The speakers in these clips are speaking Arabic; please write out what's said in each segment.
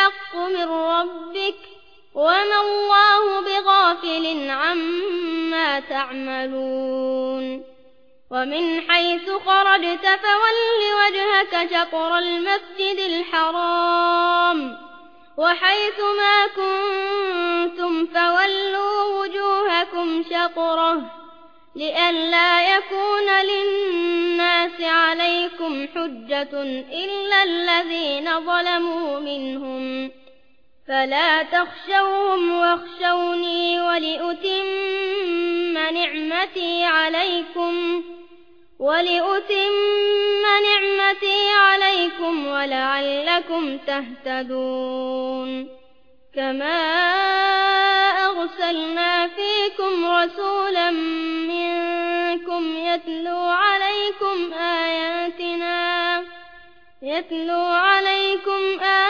للحق من ربك وما الله بغافل عما تعملون ومن حيث خرجت فول وجهك شطر المسجد الحرام وحيث ما كنتم فولوا وجوهكم شطره لئلا يكون للناس عليكم حجة إلا الذين ظلموا منهم فلا تخشوهم واخشوني ولأتم نعمتي عليكم ولأتم نعمتي عليكم ولعلكم تهتدون. كما أرسلنا فيكم رسولا منكم يتلو عليكم آياتنا يتلو عليكم آياتنا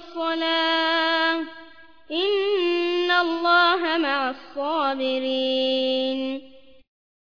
والصلاة إن الله مع الصابرين.